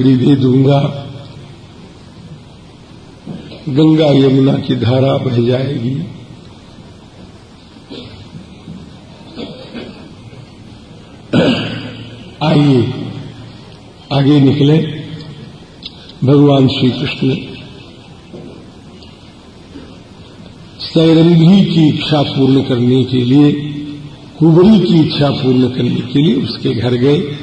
दे दूँगा। गंगा यमुना की धारा बह जाएगी। आइए, आगे निकले। भगवान श्री कृष्ण सैरंधी की इच्छा पूर्ण करने के लिए कुबरी की इच्छा पूर्ण करने के लिए उसके घर गए।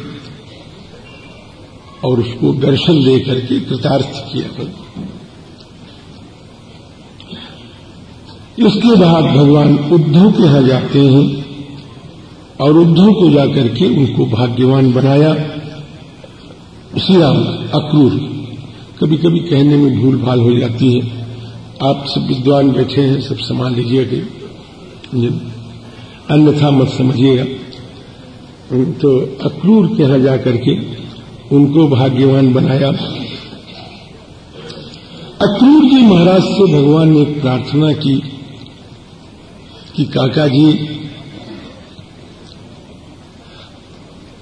और उसको दर्शन देकर के कृतार्थ किया। इसके बाद भगवान उद्धव के यहाँ जाते हैं और उद्धव को जाकर के उनको भाग्यवान बनाया। श्री राम, अक्रूर कभी कभी कहने में भूल भाल हो जाती है। आप सब विद्वान बैठे हैं, सब संभाल लीजिएगा अन्यथा मत समझिएगा। तो अक्रूर के यहाँ जाकर के उनको भाग्यवान बनाया। अक्रूर जी महाराज से भगवान ने प्रार्थना की कि काका जी,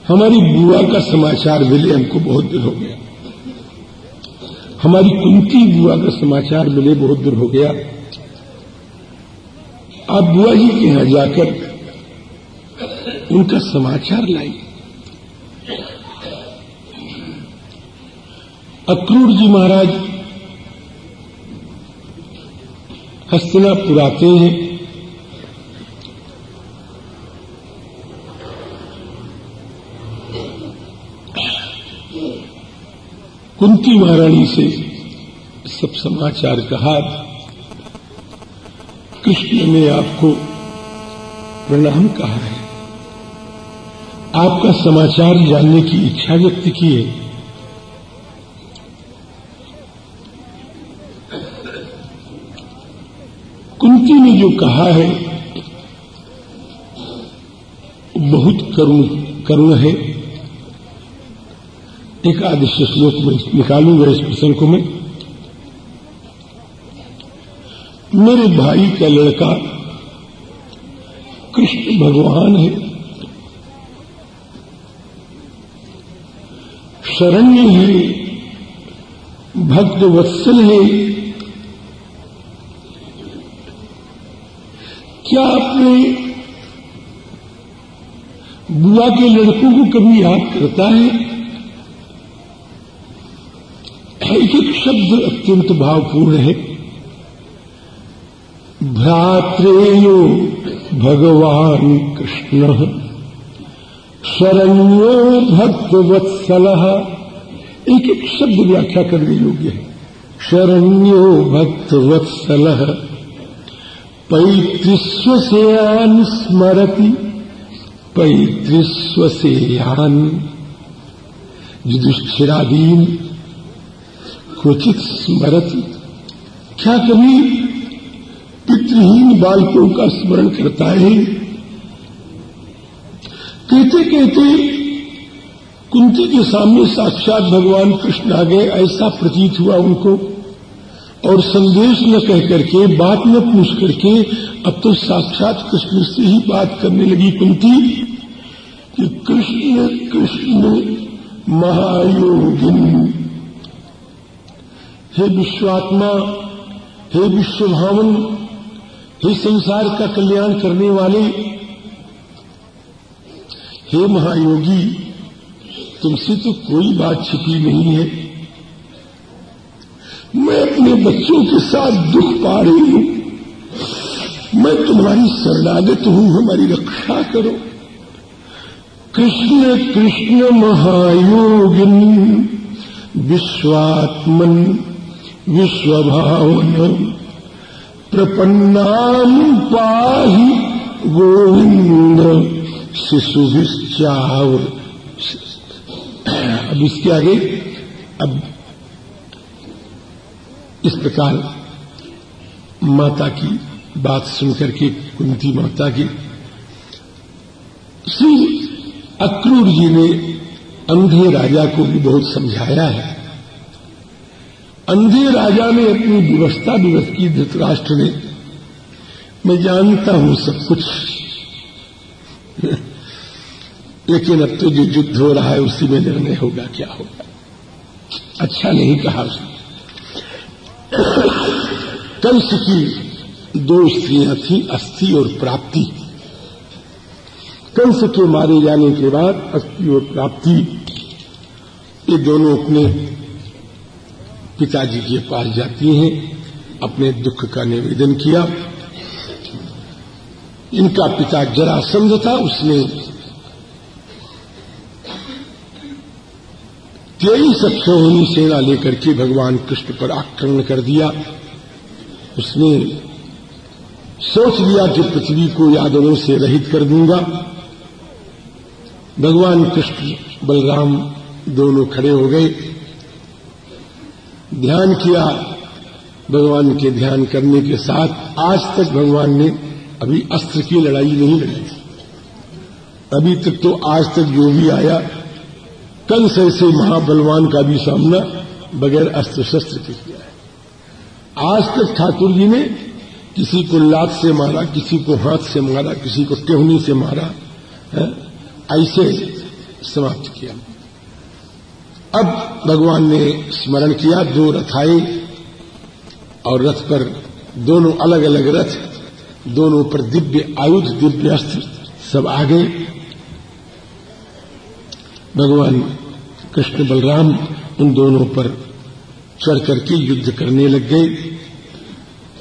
हमारी बुआ का समाचार मिले, हमको बहुत दिन हो गया। हमारी कुंती बुआ का समाचार मिले, बहुत दिन हो गया। आप बुआ जी के यहाँ जाकर उनका समाचार लाइए। अक्रूर जी महाराज हस्तिनापुर आते हैं। कुंती महारानी से सब समाचार कहा, कृष्ण ने आपको प्रणाम कहा है। आपका समाचार जानने की इच्छा व्यक्त की है। कुंती ने जो कहा है, बहुत करुण करुण है। एक आदिश्य श्लोक में निकालूँगा इस प्रसंग को मैं। मेरे भाई का लड़का कृष्ण भगवान है। शरण्य है, भक्त वत्सल है। क्या आपने बुआ के लड़कों को कभी याद करता है? एक एक शब्द अत्यंत भावपूर्ण है। भ्रात्रेयो भगवान कृष्ण, शरण्यो भक्तवत्सल। एक एक शब्द व्याख्या करने योग्य है। शरण्यो भक्तवत्सल। पैतृस्वसेयान स्मरति। पैतृस्वसेयान युधिष्ठिरादीन क्वचित स्मरति। क्या कभी पितृहीन बालकों का स्मरण करता है? कहते कहते कुंती के सामने साक्षात भगवान कृष्ण आ गए, ऐसा प्रतीत हुआ उनको। और संदेश न कह करके, बात न पूछ करके, अब तो साक्षात कृष्ण से ही बात करने लगी कुंती कि कृष्ण कृष्ण महायोगिन। हे विश्वात्मा, हे विश्वभावन, हे संसार का कल्याण करने वाले, हे महायोगी, तुमसे तो कोई बात छिपी नहीं है। मैं अपने बच्चों के साथ दुख पा रही हूँ। मैं तुम्हारी शरणागत हूँ, हमारी रक्षा करो। कृष्ण कृष्ण महायोगिन, विश्वात्मन, विश्वभावन, प्रपन्नाम पाही गोविंद शिशु अब इसके आगे, अब इस प्रकार माता की बात सुनकर के कुंती माता की श्री अक्रूर जी ने अंधे राजा को भी बहुत समझाया है। अंधे राजा ने अपनी व्यवस्था दिवस की, धृतराष्ट्र ने। मैं जानता हूँ सब कुछ। लेकिन अब तो जो युद्ध हो रहा है, उसी में निर्णय होगा, क्या होगा? अच्छा नहीं कहा उसने। कंस की दो स्त्रियाँ थी अस्थि और प्राप्ति। कंस के मारे जाने के बाद अस्थि और प्राप्ति, ये दोनों अपने पिताजी के पास जाती हैं, अपने दुख का निवेदन किया। इनका पिता जरासंध था, उसने तेईस अक्षोहिणी सेना लेकर के भगवान कृष्ण पर आक्रमण कर दिया। उसने सोच लिया कि पृथ्वी को यादवों से रहित कर दूँगा। भगवान कृष्ण बलराम दोनों खड़े हो गए। ध्यान किया। भगवान के ध्यान करने के साथ आज तक भगवान ने अभी अस्त्र की लड़ाई नहीं लड़ी। अभी तक तो आज तक जो भी आया कंस ऐसे महाबलवान का भी सामना बगैर अस्त्र शस्त्र के किया है। आज तक ठाकुर जी ने किसी को लात से मारा, किसी को हाथ से मारा, किसी को टेहनी से मारा, है, ऐसे समाप्त किया। अब भगवान ने स्मरण किया, दो रथ आए और रथ पर दोनों अलग अलग रथ, दोनों पर दिव्य आयुध, दिव्य अस्त्र सब आ गए। भगवान कृष्ण बलराम उन दोनों पर चढ़ करके युद्ध करने लग गए।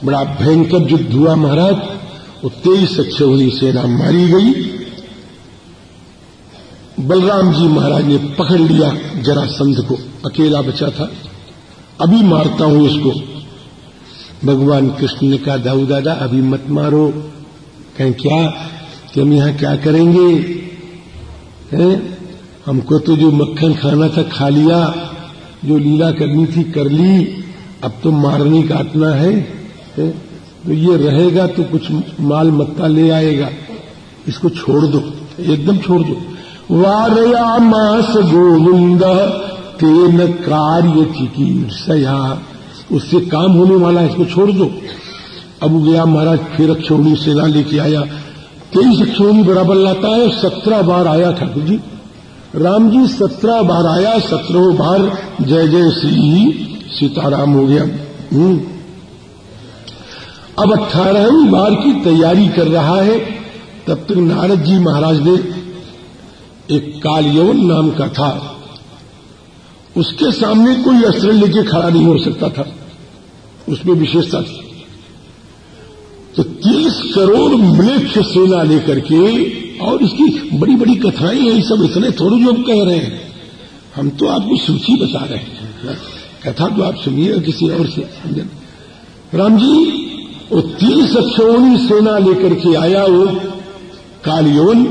बड़ा भयंकर युद्ध हुआ महाराज। वो तेईस अक्षौणी सेना मारी गई। बलराम जी महाराज ने पकड़ लिया जरासंध को। अकेला बचा था। अभी मारता हूँ इसको। भगवान कृष्ण ने कहा, दाऊ दादा, अभी मत मारो। कहें, क्या? कि हम यहाँ क्या करेंगे? हैं? हमको तो जो मक्खन खाना था खा लिया जो लीला करनी थी कर ली। अब तो मारनी काटना है, है? तो ये रहेगा तो कुछ माल मत्ता ले आएगा। इसको छोड़ दो एकदम छोड़ दो। वारया मास गोविंद तेन कार्य चिकीर्षया उससे काम होने वाला है इसको छोड़ दो। अब गया महाराज फिर अक्षोणी सेना लेके आया। तेईस अक्षोणी बराबर लाता है सत्रह बार आया ठाकुर जी। राम जी सत्रह बार आया, सत्रह बार जय जय श्री सीताराम हो गया। हम्म। अब अठारहवीं बार की तैयारी कर रहा है, तब तक नारद जी महाराज ने एक कालयवन नाम का था। उसके सामने कोई अस्त्र लेके खड़ा नहीं हो सकता था। उसमें विशेषता थी। तो तीस करोड़ मृक्ष सेना लेकर के और इसकी बड़ी बड़ी कथाएँ हैं सब इतने थोड़े जो हम कह रहे हैं। हम तो आपको सूची बता रहे हैं कथा तो आप सुनिएगा किसी और से राम जी वो तीस अक्षरोणी सेना लेकर के आया वो कालियोन।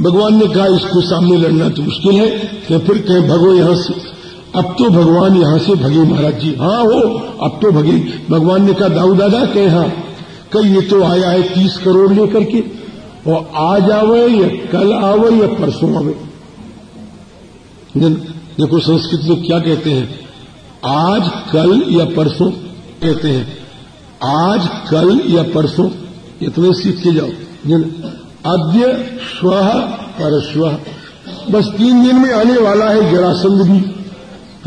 भगवान ने कहा, इसको सामने लड़ना तो मुश्किल है कि फिर कहें, भगो यहाँ से। अब तो भगवान यहाँ से भगे, महाराज जी। हाँ हो अब तो भगे। भगवान ने कहा दाऊ दादा कहे हाँ कल ये तो आया है तीस करोड़ लेकर के। वो आज आवे या कल आवे, या परसों आवे। देखो संस्कृत में क्या कहते हैं? आज, कल या परसों कहते हैं। आज, कल या परसों, इतने सीख के जाओ। जिन अद्य स्व परस्व बस तीन दिन में आने वाला है जरासंध भी,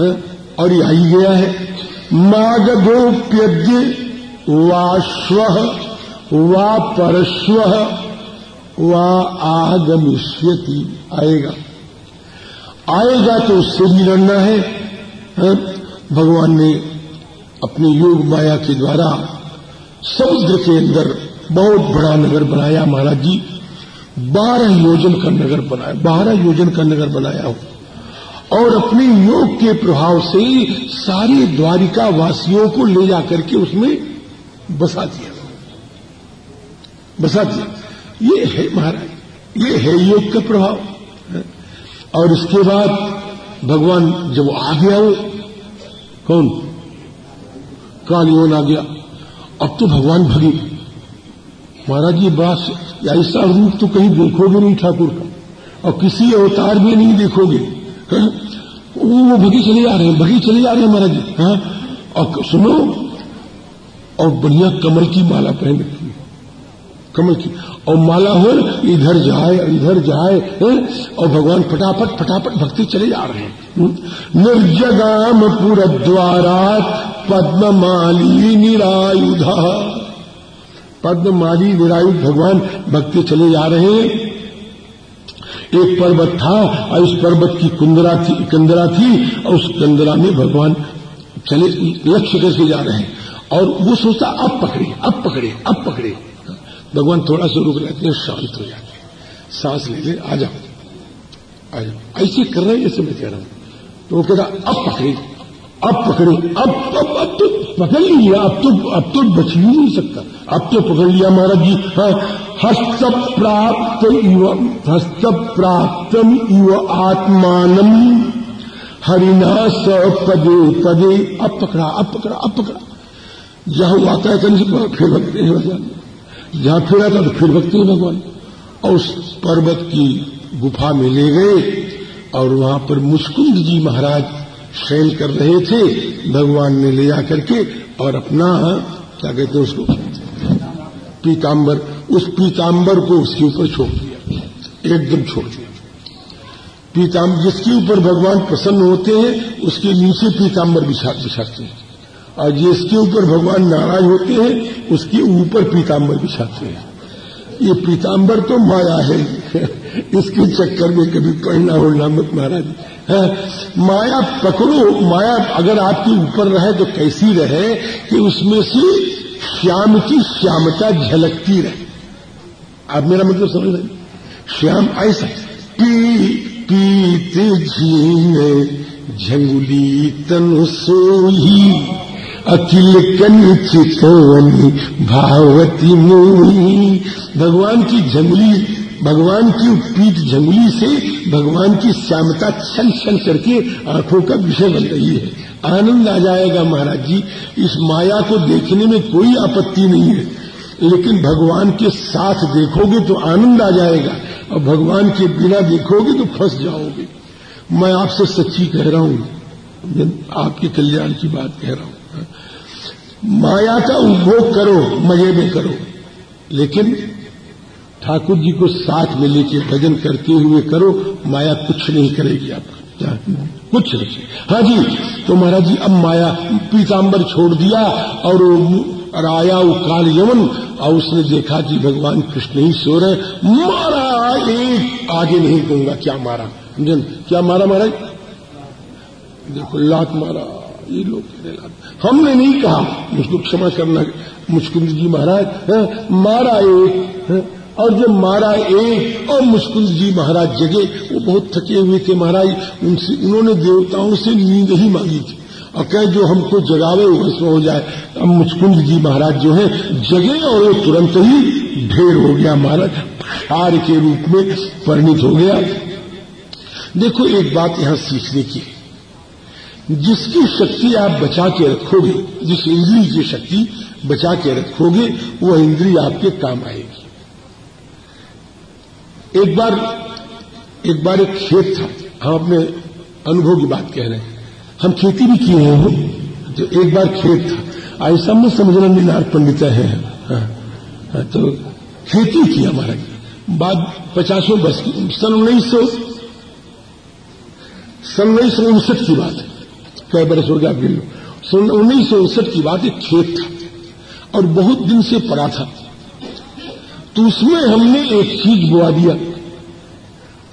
है? और ये आई गया है। मागधोप्यद्य वा स्व वा परस्व वह आगमिष्यति आएगा। आएगा तो उससे भी लड़ना है, है? भगवान ने अपने योग माया के द्वारा समुद्र के अंदर बहुत बड़ा नगर बनाया महाराज जी। बारह योजन का नगर बनाया बारह योजन का नगर बनाया हो। और अपने योग के प्रभाव से ही सारे द्वारिका वासियों को ले जाकर के उसमें बसा दिया। बसा दिया। ये है महाराज, ये है योग का प्रभाव। और इसके बाद भगवान जब आ गया वो, कौन? कालियोन आ गया। अब तो भगवान भगे। महाराज, ये बात ऐसा रूप तो कहीं देखोगे नहीं ठाकुर का। और किसी अवतार में नहीं देखोगे। वो वो भगी चले जा रहे हैं, भगी चले जा रहे हैं महाराज जी। हाँ? और सुनो, और बढ़िया कमल की माला पहन रखी कमल की, और माला हो इधर जाए इधर जाए, है? और भगवान फटाफट फटाफट भक्ति चले जा रहे हैं। निर्जगाम पुर द्वारा पद्ममाली निरायुधा। पद्ममाली निरायुध भगवान भक्ति चले जा रहे हैं। एक पर्वत था, और इस पर्वत की कुंदरा थी, कंदरा थी, और उस कंदरा में भगवान चले, लक्ष्य करके जा रहे हैं। और वो सोचता अब पकड़े अब पकड़े अब पकड़े। भगवान थोड़ा सा रुक जाते हैं, शांत हो जाते हैं। सांस ले ले आ जाओ। आ जाओ। ऐसे कर रहे हैं, ऐसे मैं कह रहा हूँ। तो वो कहता, अब पकड़े अब पकड़े, अब अब अब तो पकड़ लिया, अब तो अब तो बच ही नहीं सकता। अब तो पकड़ लिया महाराज जी। हाँ हस्त प्राप्त हस्त प्राप्तम इव आत्मानम हरिना स पदे पदे। अब पकड़ा अब पकड़ा अब पकड़ा। जहाँ आता है कहीं से फिर भगते हैं जहाँ फिर आता तो फिर भगते हैं भगवान और उस पर्वत की गुफा में ले गए और वहाँ पर मुस्कुंद जी महाराज शयन कर रहे थे, भगवान ने ले जाकर के और अपना, क्या कहते हैं उसको पीताम्बर उस पीताम्बर को उसके ऊपर छोड़ दिया। एकदम छोड़ दिया। पीताम्बर जिसके ऊपर भगवान प्रसन्न होते हैं, उसके नीचे पीताम्बर बिछा बिछाते हैं। और जिसके ऊपर भगवान नाराज़ होते हैं, उसके ऊपर पीताम्बर बिछाते हैं। ये पीताम्बर तो माया है। इसके चक्कर में कभी पढ़ना होना मत महाराज। माया पकड़ो, माया अगर आपके ऊपर रहे तो कैसी रहे कि उसमें से श्याम की श्यामता झलकती रहे। आप मेरा मतलब समझ रहे श्याम ऐसा पी पीत झीन झंगुली तनु सोही अखिल कंचित भावती मोही भगवान की झंगुली भगवान की पीठ जंगली से भगवान की श्यामता छन छन करके आँखों का विषय बन रही है। आनंद आ जाएगा महाराज जी। इस माया को देखने में कोई आपत्ति नहीं है। लेकिन भगवान के साथ देखोगे तो आनंद आ जाएगा और भगवान के बिना देखोगे तो फंस जाओगे। मैं आपसे सच्ची कह रहा हूँ, आपके कल्याण की बात कह रहा हूँ। माया का उपभोग करो, मज़े में करो। लेकिन ठाकुर जी को साथ में लेके भजन करते हुए करो, माया कुछ नहीं करेगी आप। कुछ नहीं। हाँ जी तो महाराज जी, अब माया पीताम्बर छोड़ दिया और आया वो काल यमन, और उसने देखा कि भगवान कृष्ण ही सो रहे, मारा एक, आगे नहीं कहूँगा क्या मारा? जन क्या मारा महाराज? देखो, लात मारा, ये लोग कह रहे हमने नहीं कहा। मुझको क्षमा करना मुस्कुंद जी महाराज मारा एक और जब मारा एक, और मुस्कुंद जी महाराज जगे, वो बहुत थके हुए थे महाराज, उनसे उन्होंने देवताओं से नींद ही मांगी थी। और कहे, जो हमको जगावे, वो भस्म हो जाए। अब मुस्कुंद जी महाराज जो है, जगे और वो तुरंत ही ढेर हो गया महाराज। क्षार के रूप में परिणित हो गया। देखो, एक बात यहाँ सीखने की जिसकी शक्ति आप बचा के रखोगे जिस इंद्री की शक्ति बचा के रखोगे वह इंद्री आपके काम आएगी। एक बार एक बार एक खेत था। हम अपने अनुभव की बात कह रहे हैं। हम खेती भी किए हैं तो एक बार खेत था। ऐसा में समझना मीनार पंडित है। हाँ, हाँ, तो खेती की हमारा। बाद पचासों की सन उन्नीस सौ सन उन्नीस सौ उनसठ की बात है। कई बरस हो गया गिन लो। सन, उन्नीस सौ उनसठ की बात एक खेत था और बहुत दिन से पड़ा था। तो उसमें हमने एक चीज़ बुआ दिया।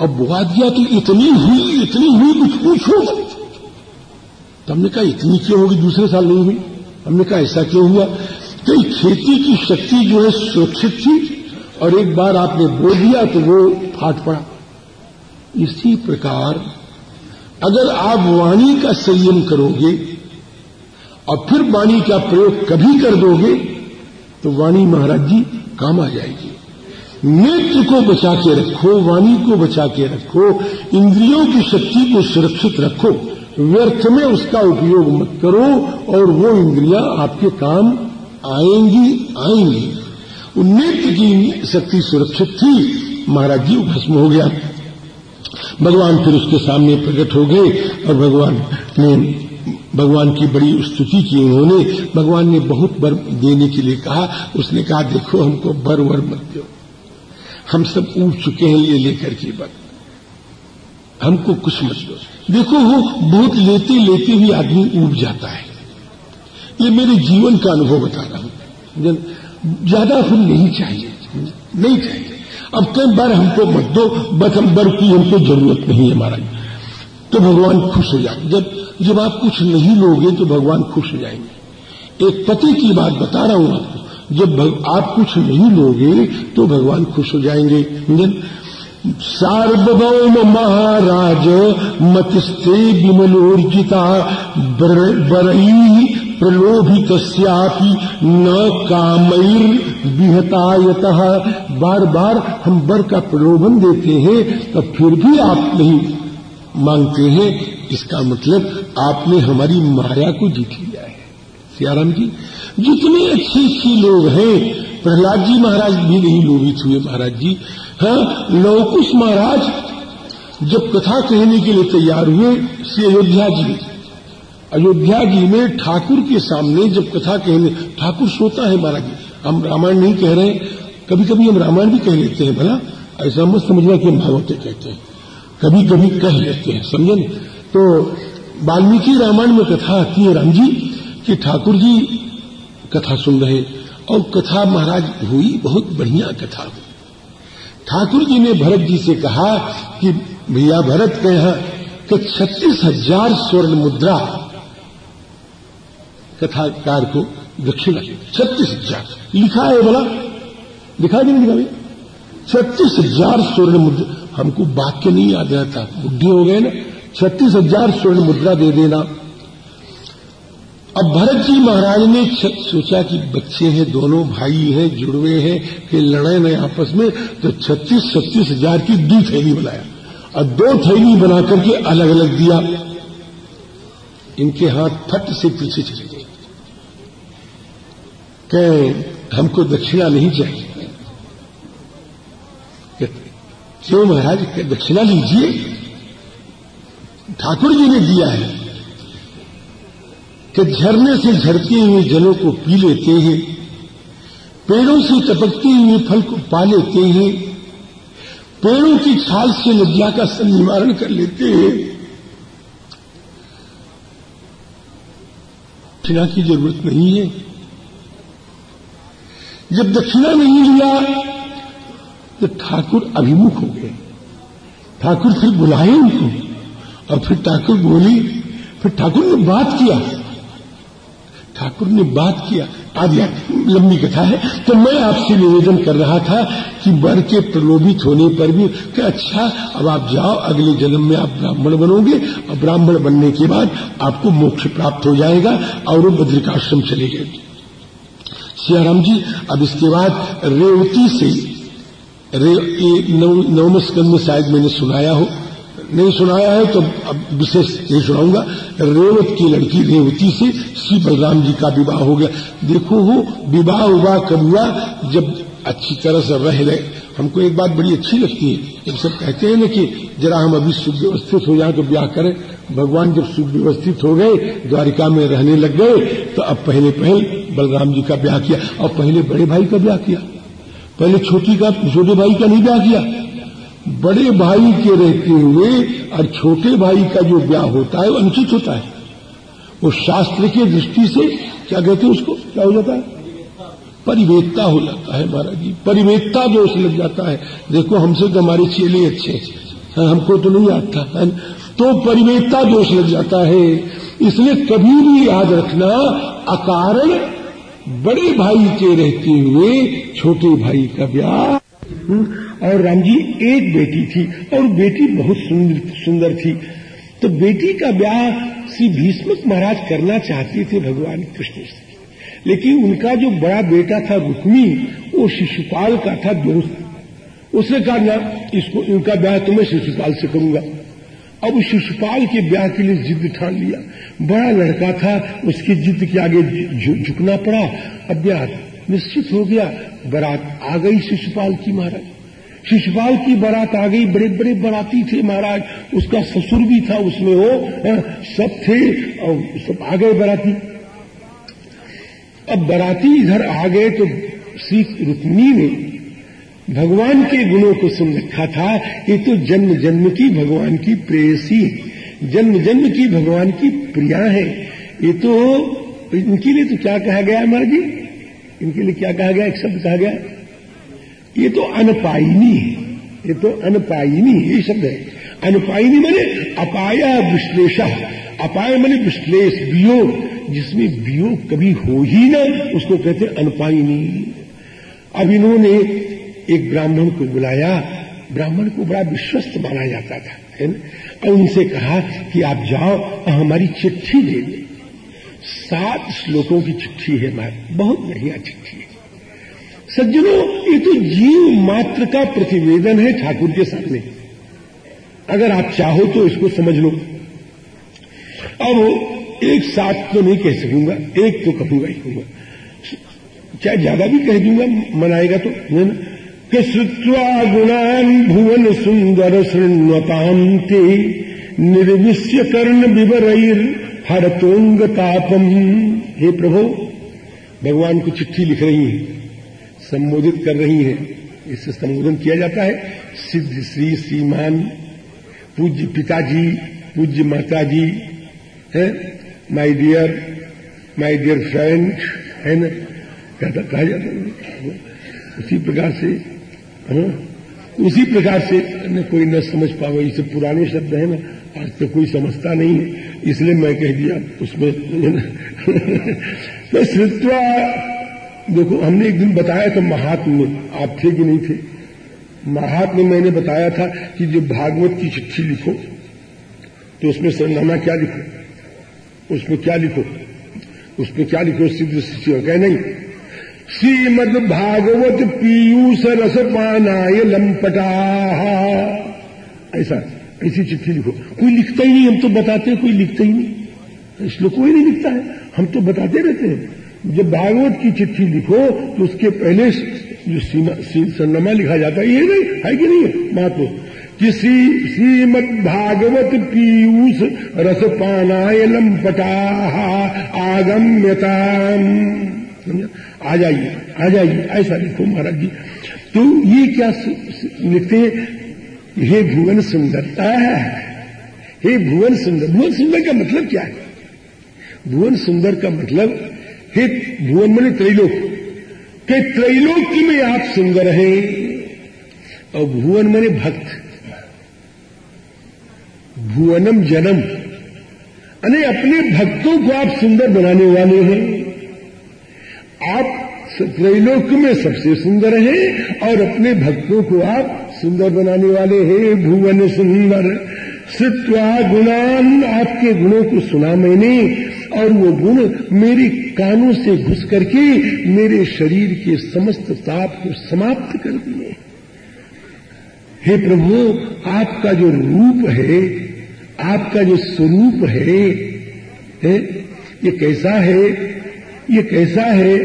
और बुआ दिया तो इतनी हुई इतनी हुई कुछ पूछो तो हमने कहा, इतनी क्यों होगी? दूसरे साल नहीं हुई। हमने कहा, ऐसा क्यों हुआ? तो खेती की शक्ति जो है सुरक्षित थी और एक बार आपने बो दिया तो वो फाट पड़ा। इसी प्रकार अगर आप वाणी का संयम करोगे और फिर वाणी का प्रयोग कभी कर दोगे तो वाणी महाराज जी, काम आ जाएगी। नेत्र को बचा के रखो, वाणी को बचा के रखो, इंद्रियों की शक्ति को सुरक्षित रखो, व्यर्थ में उसका उपयोग मत करो और वो इंद्रियाँ आपके काम आएँगी आएँगी। नेत्र की शक्ति सुरक्षित थी, महाराज जी, भस्म हो गया। भगवान फिर उसके सामने प्रकट हो गए और भगवान ने, भगवान की बड़ी स्तुति की उन्होंने। भगवान ने बहुत बर देने के लिए कहा, उसने कहा, देखो, हमको बर वर मत दो। हम सब उठ चुके हैं ये लेकर के बर हमको कुछ मत दो। देखो, वो बहुत लेते लेते भी आदमी उठ जाता है। ये मेरे जीवन का अनुभव बता रहा हूँ। ज़्यादा फिर नहीं चाहिए नहीं चाहिए अब कई बार हमको मत दो, बस हम बर की हमको ज़रूरत नहीं है महाराज। तो भगवान खुश हो जाएँगे। जब जब आप कुछ नहीं लोगे तो भगवान खुश हो जाएँगे। एक पति की बात बता रहा हूँ आपको। जब आप कुछ नहीं लोगे तो भगवान खुश हो जाएँगे। सार्वभौम महाराज मतिस्ते विमलोर्जिता बरई प्रलोभित न कामैर विहतायत बार बार हम बर का प्रलोभन देते हैं, तब फिर भी आप नहीं मांगते हैं। इसका मतलब आपने हमारी माया को जीत लिया है। सियाराम जी, जितने अच्छे अच्छे लोग हैं, प्रहलाद जी महाराज भी नहीं लोभित हुए महाराज जी। हाँ लौकुश महाराज जब कथा कहने के लिए तैयार हुए, श्री अयोध्या जी। अयोध्या जी में ठाकुर के सामने जब कथा कहने, ठाकुर सोता है महाराज हम रामायण नहीं कह रहे कभी कभी हम रामायण भी कह लेते हैं, भला? ऐसा मत समझना कि हम भागवते कहते हैं। कभी कभी कह लेते हैं, समझे? तो वाल्मीकि रामायण में कथा आती है राम जी, कि ठाकुर जी कथा सुन रहे और कथा महाराज हुई, बहुत बढ़िया कथा हुई। ठाकुर जी ने भरत जी से कहा कि, भैया भरत के यहाँ छत्तीस हज़ार स्वर्ण मुद्रा कथाकार को दक्षिणा छत्तीस हज़ार। लिखा है बोला दिखाई नहीं दिखा भैया छत्तीस हज़ार स्वर्ण मुद्रा। हमको वाक्य नहीं याद रहता बुद्धि हो गए ना। छत्तीस हज़ार स्वर्ण मुद्रा दे देना। अब भरत जी महाराज ने सोचा कि बच्चे हैं, दोनों भाई हैं, जुड़वे हैं कि लड़े न आपस में तो छत्तीस छत्तीस हज़ार की दो थैली बनाया। और दो थैली बना करके अलग अलग दिया। इनके हाथ फट से पीछे चले कह हमको दक्षिणा नहीं चाहिए। क्यों महाराज दक्षिणा लीजिए। ठाकुर जी ने दिया है कि झरने से झरते हुए जलों को पी लेते हैं, पेड़ों से टपकते हुए फल को पा लेते हैं, पेड़ों की छाल से नदिया का निवारण कर लेते हैं। दक्षिणा की ज़रूरत नहीं है। जब दक्षिणा नहीं लिया तो ठाकुर अभिमुख हो गए। ठाकुर फिर बुलाए उनको, और फिर ठाकुर बोली, फिर ठाकुर ने बात किया। ठाकुर ने बात किया। आज लंबी कथा है तो मैं आपसे निवेदन कर रहा था कि वर के प्रलोभित होने पर भी, कि अच्छा अब आप जाओ, अगले जन्म में आप ब्राह्मण बनोगे, और ब्राह्मण बनने के बाद आपको मोक्ष प्राप्त हो जाएगा, और वो बद्रिकाश्रम चले गए सियाराम जी अब इसके बाद रेवती से रे, नवम स्कंद में शायद मैंने सुनाया हो। नहीं सुनाया है तो अब विशेष नहीं सुनाऊँगा। रेवत की लड़की रेवती से श्री बलराम जी का विवाह हो गया। देखो हो विवाह हुआ कब हुआ? जब अच्छी तरह से रह रहे हमको एक बात बड़ी अच्छी लगती है। जब सब कहते हैं ना कि जरा हम अभी सुव्यवस्थित हो जाए तो ब्याह करें। भगवान जब सुव्यवस्थित हो गए, द्वारिका में रहने लग गए तो अब पहले पहल बलराम जी का ब्याह किया। और पहले बड़े भाई का ब्याह किया। पहले छोटी का, छोटे भाई का नहीं ब्याह किया। बड़े भाई के रहते हुए और छोटे भाई का जो ब्याह होता है, वो अनुचित होता है। वो शास्त्र की दृष्टि से, क्या कहते हैं उसको? क्या हो जाता है? परिवेदता हो जाता है महाराज जी। परिवेदता दोष लग जाता है। देखो हमसे तो हमारे चेले अच्छे हाँ, हमको तो नहीं आता। है तो परिवेदता दोष लग जाता है। इसलिए कभी भी याद रखना अकारण बड़े भाई के रहते हुए छोटे भाई का ब्याह। और राम जी एक बेटी थी और बेटी बहुत सुंदर सुंदर थी। तो बेटी का ब्याह श्री भीष्मक महाराज करना चाहते थे भगवान कृष्ण से। लेकिन उनका जो बड़ा बेटा था रुक्मी, वो शिशुपाल का था दोस्त। उसने कहा, ना, इसको, इनका ब्याह तो मैं शिशुपाल से करूँगा। अब शिशुपाल के ब्याह के लिए जिद ठान लिया। बड़ा लड़का था, उसकी जिद के आगे झुकना पड़ा। अब ब्याह निश्चित हो गया, बरात आ गई शिशुपाल की महाराज। शिशुपाल की बारात आ गई, बड़े बड़े बराती थे महाराज। उसका ससुर भी था उसमें, वो सब थे, और सब आ गए बराती। अब बराती इधर आ गए तो श्री रुक्मिणी ने भगवान के गुणों को सुन रखा था। ये तो जन्म जन्म की भगवान की प्रेयसी जन्म जन्म की भगवान की प्रिया है। ये तो इनके लिए तो क्या कहा गया महाराज जी? इनके लिए क्या कहा गया? एक शब्द कहा गया। ये तो अनपाइनी है। ये तो अनपाइनी ये शब्द है। अनपाइनी मैंने अपाया विश्लेष। अपाय मैंने विश्लेष, वियोग। जिसमें वियोग कभी हो ही ना, उसको कहते अनपाइनी अब इन्होंने एक ब्राह्मण को बुलाया। ब्राह्मण को बड़ा विश्वस्त माना जाता था, है ना? और उनसे कहा कि आप जाओ और हमारी चिट्ठी दे दे। सात श्लोकों की चिट्ठी है हमारी बहुत बढ़िया चिट्ठी है। सज्जनों, ये तो जीव मात्र का प्रतिवेदन है ठाकुर के सामने। अगर आप चाहो तो इसको समझ लो। अब एक साथ तो नहीं कह सकूँगा, एक तो कहूँगा ही कहूँगा। चाहे ज़्यादा भी कह दूँगा, मनाएगा तो है ना? कि गुणान भुवन सुंदर शृण्वतांते निर्विश्य कर्ण विवरईर हरतोंग तापम। हे प्रभु, भगवान को चिट्ठी लिख रही है, संबोधित कर रही है। इससे संबोधन किया जाता है, सिद्ध श्री श्रीमान पूज्य पिताजी, पूज्य माताजी, है? My dear my dear friend है ना? कहता कहा जाता उसी प्रकार से, है उसी प्रकार से न कोई न समझ पावे इसे पुराने शब्द है ना, आज तो कोई समझता नहीं है, इसलिए मैं कह दिया उसमें तो श्रुत्वा, देखो, हमने एक दिन बताया था महात्म आप थे कि नहीं थे? महात्म मैंने बताया था कि जो भागवत की चिट्ठी लिखो तो उसमें सरनामा क्या लिखो? उसमें क्या लिखो? उसमें क्या लिखो? सिद्ध शिष्य कह, नहीं। श्रीमद भागवत पीयूष रस पानाय लंपटा। ऐसा, ऐसी चिट्ठी लिखो। कोई लिखता ही नहीं, हम तो बताते हैं, कोई लिखता ही नहीं। श्लोक कोई नहीं लिखता है। हम तो बताते रहते हैं। जब भागवत की चिट्ठी लिखो तो उसके पहले जो सीमा सरनामा लिखा जाता है, ये नहीं, है कि नहीं है? महात्मा कि श्री श्रीमद भागवत पीयूष रसपानाय लंपटा आगम्यता आ जाइए आ जाइए, ऐसा लिखो महाराज जी। तो ये क्या लिखते हे भुवन सुंदरता हे भुवन सुंदर भुवन सुंदर का मतलब क्या है? भुवन सुंदर का मतलब हे भुवन मन त्रैलोक, के त्रैलोक में आप सुंदर हैं। और भुवन मने भक्त भुवनम जन्म। अने अपने भक्तों को आप सुंदर बनाने वाले हैं। आप त्रैलोक में सबसे सुंदर हैं और अपने भक्तों को आप सुंदर बनाने वाले हैं, भुवन सुंदर। सित्वा गुणान आपके गुणों को सुना मैंने और वो गुण मेरे कानों से घुस करके मेरे शरीर के समस्त ताप को समाप्त कर दिए। हे प्रभु, आपका जो रूप है आपका जो स्वरूप है, है ये कैसा है? ये कैसा है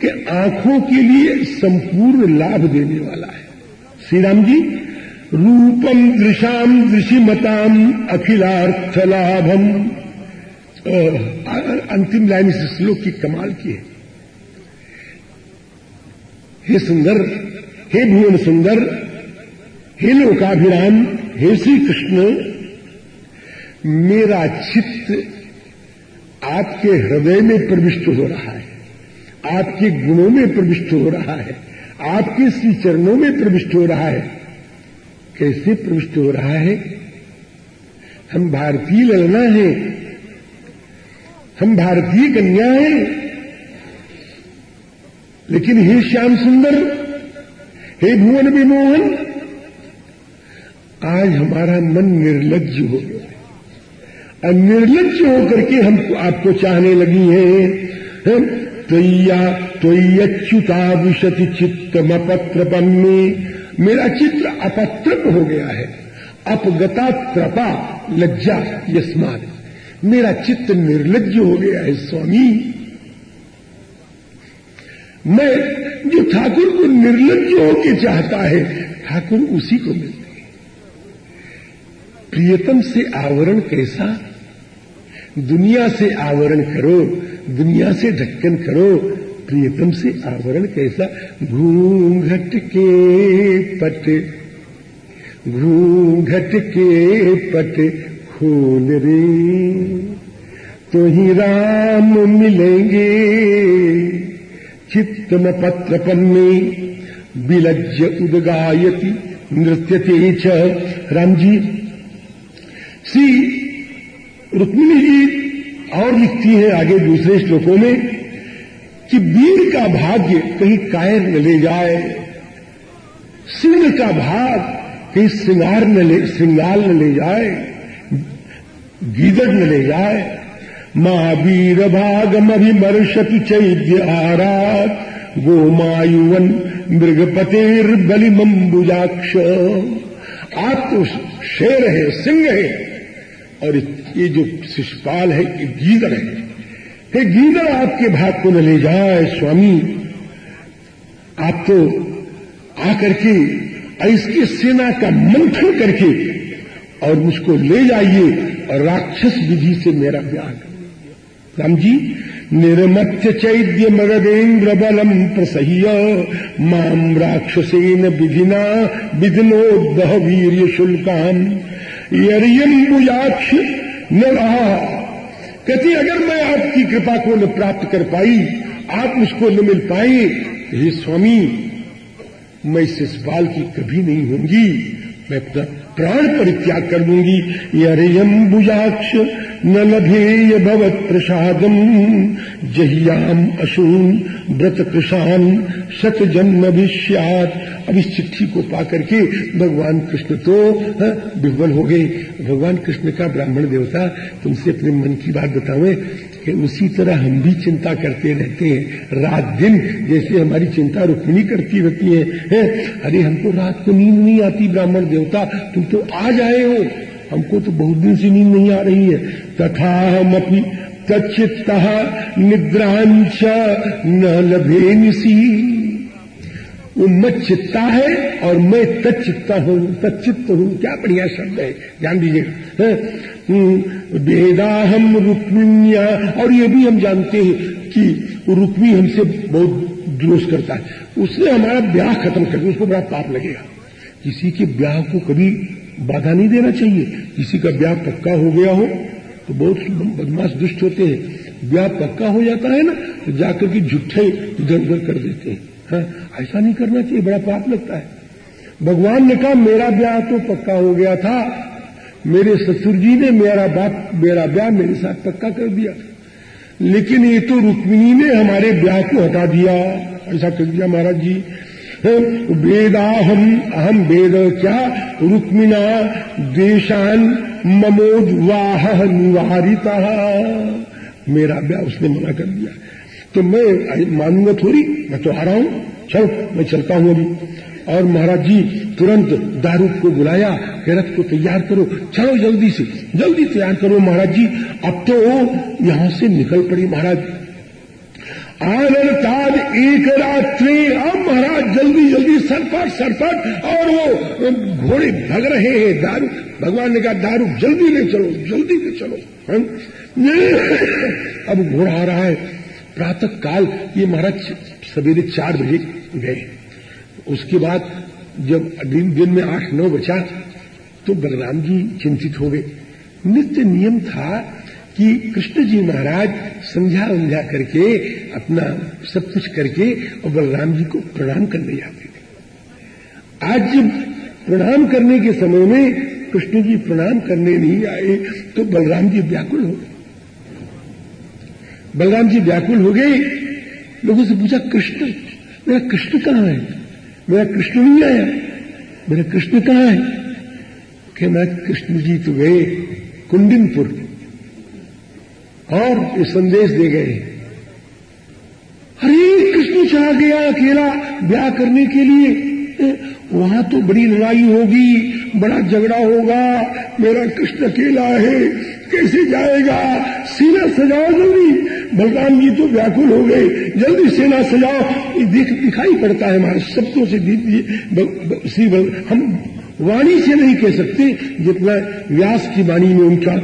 कि आँखों के लिए संपूर्ण लाभ देने वाला है। श्री राम जी रूपम दृशाम दृशिमताम अखिलार्थ लाभम अंतिम लाइन इस श्लोक की कमाल की है। हे सुंदर हे भुवन सुंदर हे लोकाभिराम हे श्री कृष्ण मेरा चित्त आपके हृदय में प्रविष्ट हो रहा है। आपके गुणों में प्रविष्ट हो रहा है। आपके श्री चरणों में प्रविष्ट हो रहा है। कैसे प्रविष्ट हो रहा है? हम भारतीय ललना है। हम भारतीय कन्या हैं। लेकिन हे श्याम सुंदर, हे भुवन विमोहन, आज हमारा मन निर्लज हो गया। निर्लज होकर के हम आपको चाहने लगी हैं त्वय्यच्युता विशति चित्तमपत्रपम में मेरा चित्र अपत्रप हो गया है। अपगता त्रपा लज्जा यस्मान मेरा चित्त निर्लज हो गया है, स्वामी। मैं जो ठाकुर को निर्लज होके चाहता है, ठाकुर उसी को मिलते हैं। प्रियतम से आवरण कैसा? दुनिया से आवरण करो, दुनिया से ढक्कन करो, प्रियतम से आवरण कैसा? घूंघट के पट, घूंघट के पट खोल रे। तो ही राम मिलेंगे, चित्तम पत्र पन्ने बिलज्ज उदगायति नृत्यते च राम जी सी रुक्मिणी जी और लिखती है आगे दूसरे श्लोकों में कि वीर का भाग्य कहीं कायर न ले जाए, सिंह का भाग कहीं श्रृंगार न ले श्रृंगार न ले जाए, गीदड़ न ले जाए। महावीर भागम अभिमर्शति चैद्य आरात, गोमायुवन मृगपतेर बलिमंबुजाक्ष आप तो शेर है, सिंह है। और ये जो शिषपाल है, ये गीदड़ है। हे गीदड़ आपके भाग को न ले जाए, स्वामी। आप तो आकर के इसकी सेना का मंथन करके और मुझको ले जाइए और राक्षस विधि से मेरा ब्याह राम जी, निर्मत्य चैद्य मगधेन्द्र बलम प्रसह्य माम राक्षसेन विधिना विधिनोदह वीर शुल्काम यरियम्बुजाक्ष न रहा, कहती, अगर मैं आपकी कृपा को न प्राप्त कर पाई, आप उसको न मिल पाए, हे स्वामी, मैं इस बाल की कभी नहीं होंगी। मैं अपना प्राण परित्याग कर दूँगी यरियम्बुजाक्ष न लभेय भवत प्रसादम। जहियाम असून व्रत कृषान सत जन्म विष्यात अब इस चिट्ठी को पा करके भगवान कृष्ण तो विह्वल हो गए। भगवान कृष्ण का ब्राह्मण देवता तुमसे अपने मन की बात बतावे कि उसी तरह हम भी चिंता करते रहते हैं। रात दिन जैसे हमारी चिंता रुक्मिणी करती रहती है, है? अरे हमको रात को नींद नहीं आती ब्राह्मण देवता। तुम तो आ जाए हो। हमको तो बहुत दिन से नींद नहीं आ रही है। तथा हम अपनी तचित्ता निद्रांच न लभे निशी वो मत चित्ता है और मैं तचित्ता हूँ तचित्त हूँ। क्या बढ़िया शब्द है ध्यान दीजिएगा। हम्म, वेदा हम रुक्मिया और ये भी हम जानते हैं कि रुक्मी हमसे बहुत द्रोष करता है। उसने हमारा ब्याह खत्म कर दिया उसको बड़ा पाप लगेगा। किसी के ब्याह को कभी बाधा नहीं देना चाहिए। किसी का ब्याह पक्का हो गया हो तो बहुत बदमाश दुष्ट होते हैं। ब्याह पक्का हो जाता है ना तो जाकर के झुट्ठे इधर उधर कर देते हैं। हाँ, ऐसा नहीं करना चाहिए बड़ा पाप लगता है। भगवान ने कहा मेरा ब्याह तो पक्का हो गया था। मेरे ससुर जी ने मेरा बाप मेरा ब्याह मेरे साथ पक्का कर दिया लेकिन ये तो रुक्मिणी ने हमारे ब्याह को हटा दिया ऐसा कर दिया महाराज जी। वेदाहम अहम वेद क्या रुक्मिना देशान ममोद वाह निवारिता। मेरा ब्याह उसने मना कर दिया। तो मैं मानूँगा थोड़ी, मैं तो आ रहा हूँ। चलो, मैं चलता हूँ अभी। और महाराज जी तुरंत दारूक को बुलाया रथ को तैयार करो। चलो जल्दी से, जल्दी तैयार करो महाराज जी। अब तो यहाँ से निकल पड़ी महाराज। आनंद ताज एक रात्रि, अब महाराज जल्दी जल्दी सरपट सरपट, और वो घोड़े भग रहे हैं, दारू, भगवान ने कहा, दारू जल्दी ले चलो, जल्दी ले चलो। अब घोड़ा आ रहा है प्रातः काल ये महाराज सवेरे चार बजे गए। उसके बाद जब दिन दिन में आठ नौ बचा तो बलराम जी चिंतित हो गए। नित्य नियम था कि कृष्ण जी महाराज समझा उमझा करके, अपना सब कुछ करके और बलराम जी को प्रणाम करने जाते थे। आज जब प्रणाम करने के समय में कृष्ण जी प्रणाम करने नहीं आए तो बलराम जी व्याकुल हो गए। बलराम जी व्याकुल हो गए। लोगों से पूछा, कृष्ण, मेरा कृष्ण कहाँ है? मेरा कृष्ण नहीं आया? मेरा कृष्ण कहाँ है? कि मैं कृष्ण जी तो गए कुंडिनपुर और ये संदेश दे गए। हरे कृष्ण चला गया अकेला ब्याह करने के लिए। वहाँ तो बड़ी लड़ाई होगी, बड़ा झगड़ा होगा। मेरा कृष्ण अकेला है, कैसे जाएगा? सेना सजाओ जल्दी। बलराम जी तो व्याकुल हो गए। जल्दी सेना सजाओ। देख, दिखाई पड़ता है हमारे शब्दों से श्री बल, हम वाणी से नहीं कह सकते, जितना व्यास की वाणी में उनका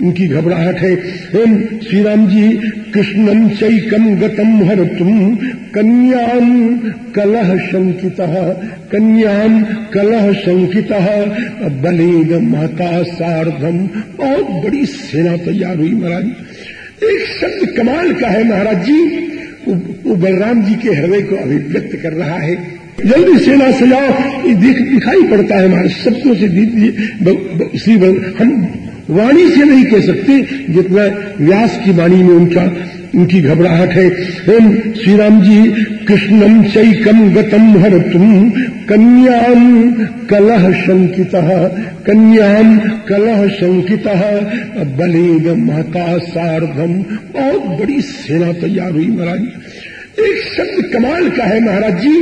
उनकी घबराहट है। एम श्री राम जी कृष्णम चैकम गतम हर तुम कन्याम कलह शंकित कन्याम कलह शंकित बलेग माता सार्धम बहुत बड़ी सेना तैयार हुई महाराज। एक शब्द कमाल का है महाराज जी वो बलराम जी के हृदय को अभिव्यक्त कर रहा है। जल्दी सेना सजाओ दिख, दिखाई पड़ता है हमारे शब्दों से श्री हम वाणी से नहीं कह सकते, जितना व्यास की वाणी में उनका, उनकी घबराहट है। ओम श्री राम जी कृष्णम चैकम गतम हर तुम कन्याम कलह शंकित कन्याम कलह शंकित बलेग माता सार्धम बहुत बड़ी सेना तैयार हुई महाराज। एक शब्द कमाल का है महाराज जी।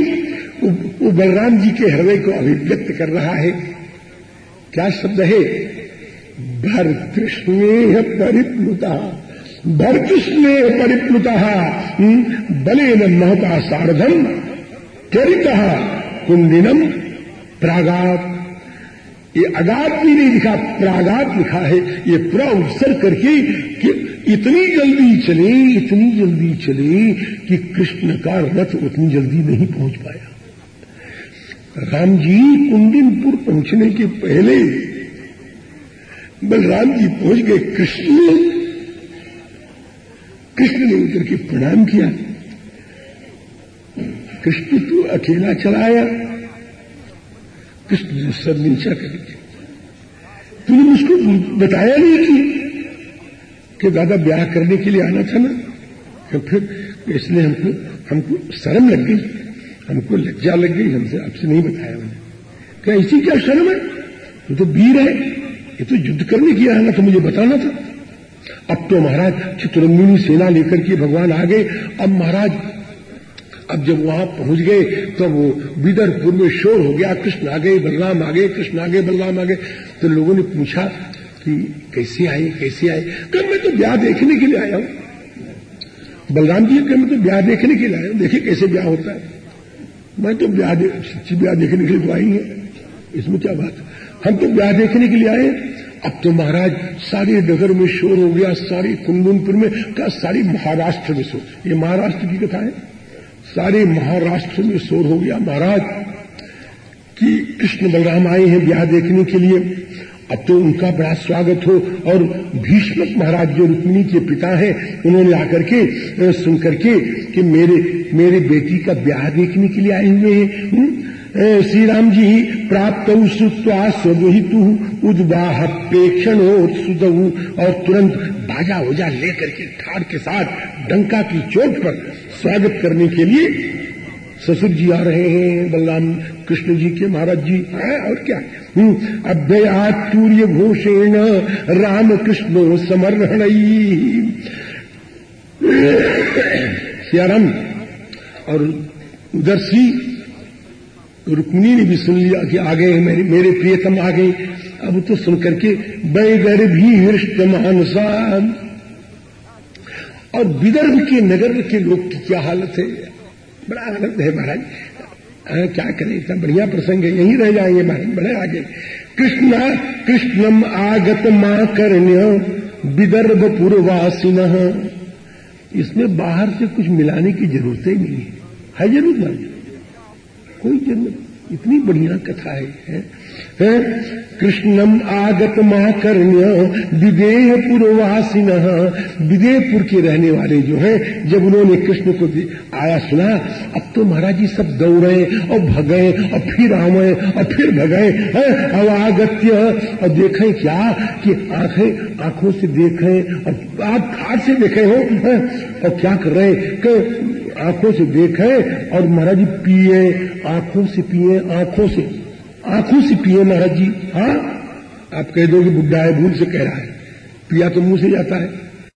वो बलराम जी के हृदय को अभिव्यक्त कर रहा है। क्या शब्द है? भर्तृष्णेह परिप्लुता। भर्तृष्णेह परिप्लुता बले न महता सारधम चरित कुंदिनम प्रागात। ये अगात भी नहीं लिखा प्रागात लिखा है, ये प्र करके कि इतनी जल्दी चले, इतनी जल्दी चले कि कृष्ण का रथ उतनी जल्दी नहीं पहुँच पाया। राम जी कुंदिनपुर पहुँचने के पहले बलराम जी पहुँच गए कृष्ण ने कृष्ण ने उतर के प्रणाम किया। कृष्ण, तू अकेला चलाया कृष्ण ने सब नीचा कर दिया तूने मुझको बताया नहीं कि कि दादा ब्याह करने के लिए आना था ना? तो फिर इसलिए हमको हमको शर्म लग गई। हमको लज्जा लग गई, हमसे आपसे नहीं बताया मैंने। क्या इसी क्या शर्म है? ये तो वीर है। ये तो युद्ध करने की आना तो मुझे बताना था। अब तो महाराज चित्रंगिनी सेना लेकर के भगवान आ गए। अब महाराज, अब जब वहाँ पहुँच गए तो वो बिदरपुर में शोर हो गया, कृष्ण आ गए, बलराम आ गए, कृष्ण आ गए, बलराम आ गए। तो लोगों ने पूछा कि कैसे आए कैसे आए? कल मैं तो ब्याह देखने के लिए आया हूँ। बलराम जी कल मैं तो ब्याह देखने के लिए आया हूँ। देखिए कैसे ब्याह होता है। मैं तो ब्याह सच्ची ब्याह देखने के लिए तो आई है। इसमें क्या बात हम तो ब्याह देखने के लिए आए। अब तो महाराज, सारे नगर में शोर हो गया, सारे कुंदनपुर में, क्या सारी महाराष्ट्र में शोर? ये महाराष्ट्र की कथा है। सारे महाराष्ट्र में शोर हो गया। महाराज, कि कृष्ण बलराम आए हैं ब्याह देखने के लिए। अब तो उनका बड़ा स्वागत हो और भीष्मक महाराज जो रुक्मिणी के पिता हैं, उन्होंने आकर के सुन करके कि मेरे मेरे बेटी का ब्याह देखने के लिए आए हुए हैं। हम्म? श्री राम जी प्राप्त श्रुत्वा उद्वाह प्रेक्षण और तुरंत बाजा वजा लेकर के ठाड़ के साथ डंका की चोट पर स्वागत करने के लिए ससुर जी आ रहे हैं। बलराम कृष्ण जी के महाराज जी है और क्या? अभ्ययात सूर्य घोषेण राम कृष्ण समर्हण। सियाराम, और उधर सी रुक्मिणी ने भी सुन लिया कि आ गए मेरे मेरे प्रियतम आ गए। अब तो सुन करके बैगर भी हृष्ट मानसान और विदर्भ के नगर के लोग की क्या हालत है? बड़ा आनंद है महाराज। क्या करें, इतना बढ़िया प्रसंग है। यहीं रह जाएँगे महाराज, बड़े आगे। कृष्ण, कृष्णम आगत माँ कर्ण्य, विदर्भ पूर्ववासिन इसमें बाहर से कुछ मिलाने की ज़रूरत ही नहीं है। है ज़रूरत ना कोई ज़रूरत इतनी बढ़िया कथा है, है? है कृष्णम आगत महाकर्ण्य विदेह पुरवासिन विदेहपुर के रहने वाले जो हैं जब उन्होंने कृष्ण को आया सुना अब तो महाराज जी सब दौड़े और भगे और फिर आवे और फिर भगे अब आगत्य और देखें क्या कि आँखें आँखों से देखें और आप खाट से देखे हो है? और क्या कर रहे आँखों से देखे और महाराज जी पिए, आँखों से पिए, आँखों से आँखों से पिए महाराज जी। हाँ आप कह दो कि बुढ़ा है भूल से कह रहा है। पिया तो मुँह से जाता है।